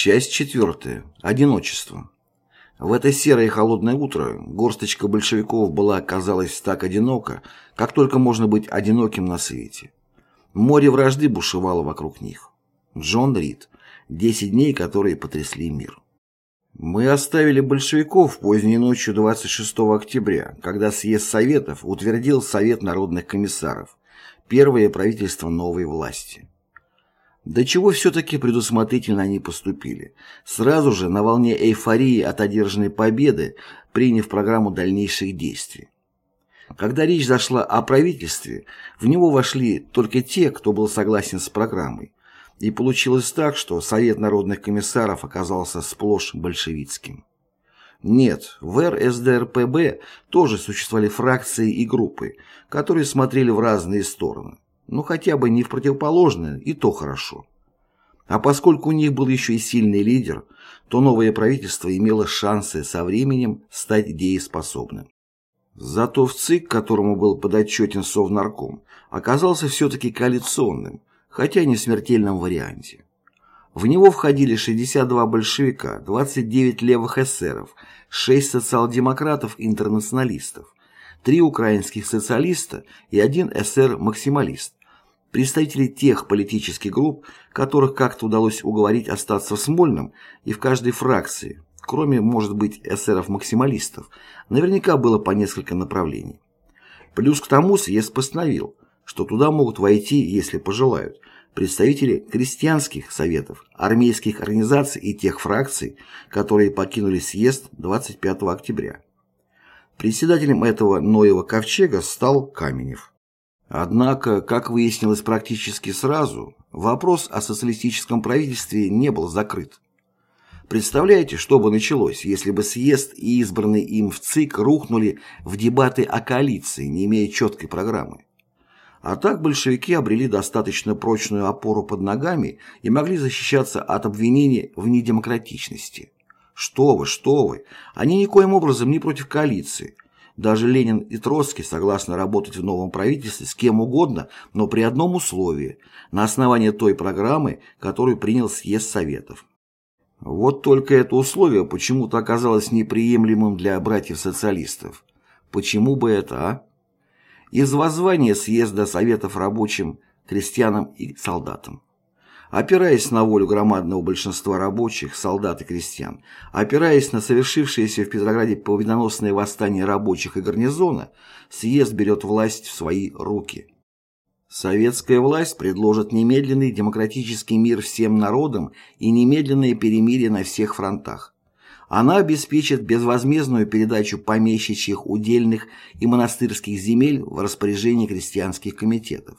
Часть четвертая. Одиночество. В это серое и холодное утро горсточка большевиков была, казалось, так одинока, как только можно быть одиноким на свете. Море вражды бушевало вокруг них. Джон Рид. Десять дней, которые потрясли мир. Мы оставили большевиков поздней ночью 26 октября, когда съезд Советов утвердил Совет народных комиссаров, первое правительство новой власти. До чего все-таки предусмотрительно они поступили. Сразу же, на волне эйфории от одержанной победы, приняв программу дальнейших действий. Когда речь зашла о правительстве, в него вошли только те, кто был согласен с программой. И получилось так, что Совет народных комиссаров оказался сплошь большевистским. Нет, в РСДРПБ тоже существовали фракции и группы, которые смотрели в разные стороны. Ну хотя бы не в противоположное, и то хорошо. А поскольку у них был еще и сильный лидер, то новое правительство имело шансы со временем стать дееспособным. Зато в ЦИК, которому был подотчетен Совнарком, оказался все-таки коалиционным, хотя не в смертельном варианте. В него входили 62 большевика, 29 левых эсеров, 6 социал-демократов-интернационалистов, 3 украинских социалиста и один эсер-максималист, Представители тех политических групп, которых как-то удалось уговорить остаться в Смольном и в каждой фракции, кроме, может быть, эсеров-максималистов, наверняка было по несколько направлений. Плюс к тому съезд постановил, что туда могут войти, если пожелают, представители крестьянских советов, армейских организаций и тех фракций, которые покинули съезд 25 октября. Председателем этого Ноева ковчега стал Каменев. Однако, как выяснилось практически сразу, вопрос о социалистическом правительстве не был закрыт. Представляете, что бы началось, если бы съезд и избранный им в ЦИК рухнули в дебаты о коалиции, не имея четкой программы? А так большевики обрели достаточно прочную опору под ногами и могли защищаться от обвинений в недемократичности. Что вы, что вы, они никоим образом не против коалиции – даже Ленин и Троцкий согласны работать в новом правительстве с кем угодно, но при одном условии – на основании той программы, которую принял съезд Советов. Вот только это условие почему-то оказалось неприемлемым для братьев-социалистов. Почему бы это, а? Из воззвания съезда Советов рабочим, крестьянам и солдатам. Опираясь на волю громадного большинства рабочих, солдат и крестьян, опираясь на совершившееся в Петрограде победоносное восстание рабочих и гарнизона, съезд берет власть в свои руки. Советская власть предложит немедленный демократический мир всем народам и немедленное перемирие на всех фронтах. Она обеспечит безвозмездную передачу помещичьих, удельных и монастырских земель в распоряжение крестьянских комитетов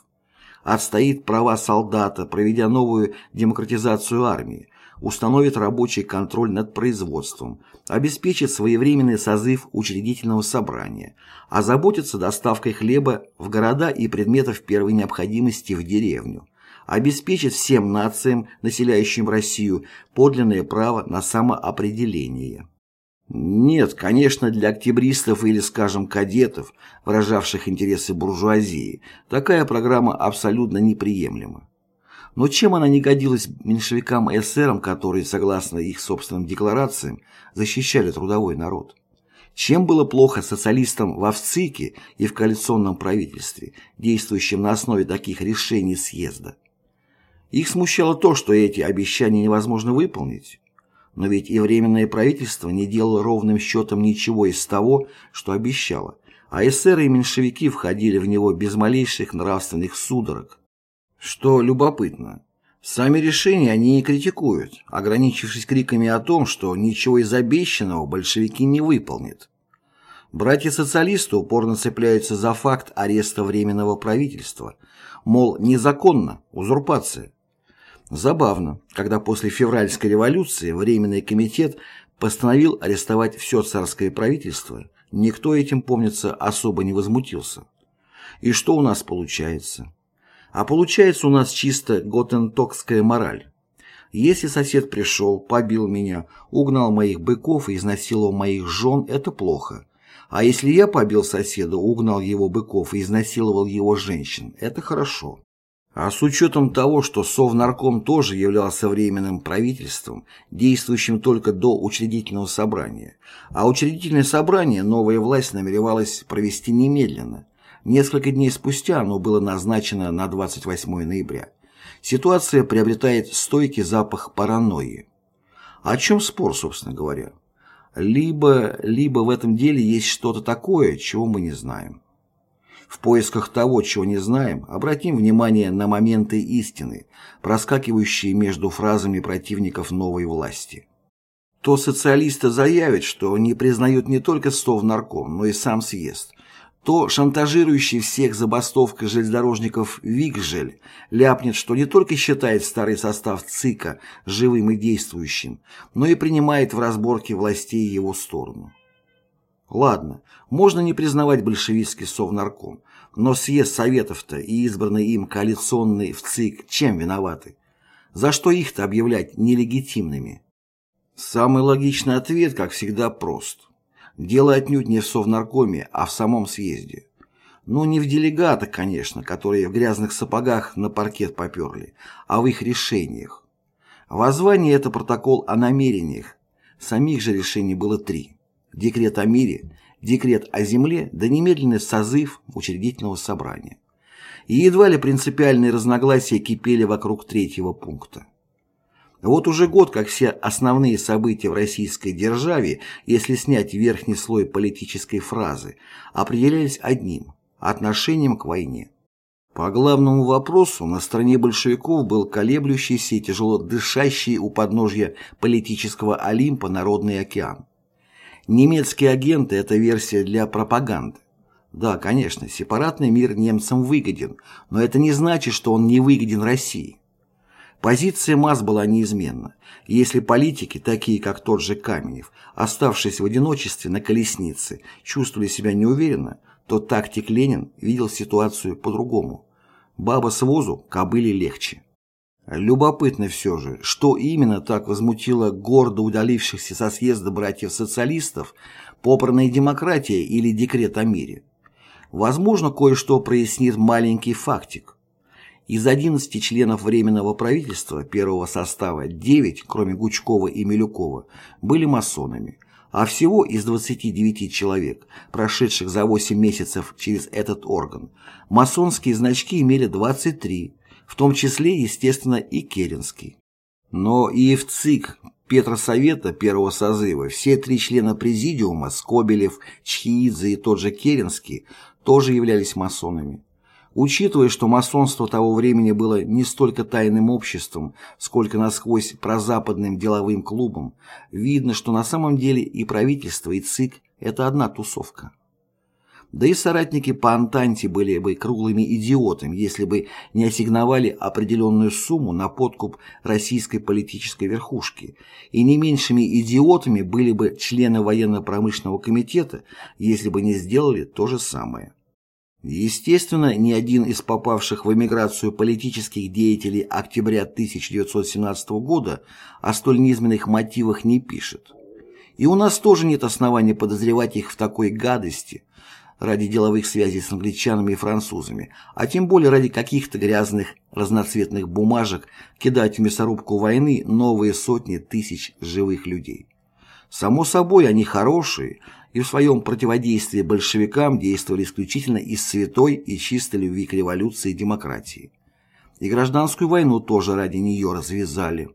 отстоит права солдата, проведя новую демократизацию армии, установит рабочий контроль над производством, обеспечит своевременный созыв учредительного собрания, озаботится доставкой хлеба в города и предметов первой необходимости в деревню, обеспечит всем нациям, населяющим Россию, подлинное право на самоопределение. Нет, конечно, для октябристов или, скажем, кадетов, выражавших интересы буржуазии, такая программа абсолютно неприемлема. Но чем она не годилась меньшевикам и эсерам, которые, согласно их собственным декларациям, защищали трудовой народ? Чем было плохо социалистам в ВЦИКе и в коалиционном правительстве, действующем на основе таких решений съезда? Их смущало то, что эти обещания невозможно выполнить. Но ведь и Временное правительство не делало ровным счетом ничего из того, что обещало, а эсеры и меньшевики входили в него без малейших нравственных судорог. Что любопытно, сами решения они не критикуют, ограничившись криками о том, что ничего из обещанного большевики не выполнят. Братья-социалисты упорно цепляются за факт ареста Временного правительства, мол, незаконно, узурпация. Забавно, когда после февральской революции Временный комитет постановил арестовать все царское правительство, никто этим, помнится, особо не возмутился. И что у нас получается? А получается у нас чисто готентокская мораль. Если сосед пришел, побил меня, угнал моих быков и изнасиловал моих жен, это плохо. А если я побил соседа, угнал его быков и изнасиловал его женщин, это хорошо. А с учетом того, что Совнарком тоже являлся временным правительством, действующим только до учредительного собрания, а учредительное собрание новая власть намеревалась провести немедленно, несколько дней спустя оно было назначено на 28 ноября, ситуация приобретает стойкий запах паранойи. О чем спор, собственно говоря? Либо, либо в этом деле есть что-то такое, чего мы не знаем. В поисках того, чего не знаем, обратим внимание на моменты истины, проскакивающие между фразами противников новой власти. То социалисты заявят, что не признают не только Совнарком, но и сам съезд, то шантажирующий всех забастовкой железнодорожников Викжель ляпнет, что не только считает старый состав ЦИКа живым и действующим, но и принимает в разборке властей его сторону. Ладно, можно не признавать большевистский совнарком, но съезд Советов-то и избранный им коалиционный в ЦИК чем виноваты? За что их-то объявлять нелегитимными? Самый логичный ответ, как всегда, прост. Дело отнюдь не в Совнаркоме, а в самом съезде. Ну, не в делегатах, конечно, которые в грязных сапогах на паркет поперли, а в их решениях. Воззвание – это протокол о намерениях. Самих же решений было три декрет о мире, декрет о земле да немедленный созыв учредительного собрания. И едва ли принципиальные разногласия кипели вокруг третьего пункта. Вот уже год, как все основные события в российской державе, если снять верхний слой политической фразы, определялись одним – отношением к войне. По главному вопросу на стороне большевиков был колеблющийся и тяжело дышащий у подножья политического Олимпа Народный океан. Немецкие агенты – это версия для пропаганды. Да, конечно, сепаратный мир немцам выгоден, но это не значит, что он не выгоден России. Позиция масс была неизменна. Если политики, такие как тот же Каменев, оставшись в одиночестве на колеснице, чувствовали себя неуверенно, то тактик Ленин видел ситуацию по-другому. Баба с возу кобыле легче. Любопытно все же, что именно так возмутило гордо удалившихся со съезда братьев-социалистов, попранная демократия или декрет о мире. Возможно, кое-что прояснит маленький фактик. Из 11 членов Временного правительства первого состава 9, кроме Гучкова и Милюкова, были масонами, а всего из 29 человек, прошедших за 8 месяцев через этот орган, масонские значки имели 23, в том числе, естественно, и Керенский. Но и в ЦИК Петросовета первого созыва все три члена президиума, Скобелев, Чхиидзе и тот же Керенский, тоже являлись масонами. Учитывая, что масонство того времени было не столько тайным обществом, сколько насквозь прозападным деловым клубом, видно, что на самом деле и правительство, и ЦИК – это одна тусовка. Да и соратники по Антанте были бы круглыми идиотами, если бы не ассигновали определенную сумму на подкуп российской политической верхушки, и не меньшими идиотами были бы члены военно-промышленного комитета, если бы не сделали то же самое. Естественно, ни один из попавших в эмиграцию политических деятелей октября 1917 года о столь низменных мотивах не пишет. И у нас тоже нет оснований подозревать их в такой гадости, ради деловых связей с англичанами и французами, а тем более ради каких-то грязных разноцветных бумажек кидать в мясорубку войны новые сотни тысяч живых людей. Само собой, они хорошие, и в своем противодействии большевикам действовали исключительно из святой и чистой любви к революции и демократии. И гражданскую войну тоже ради нее развязали.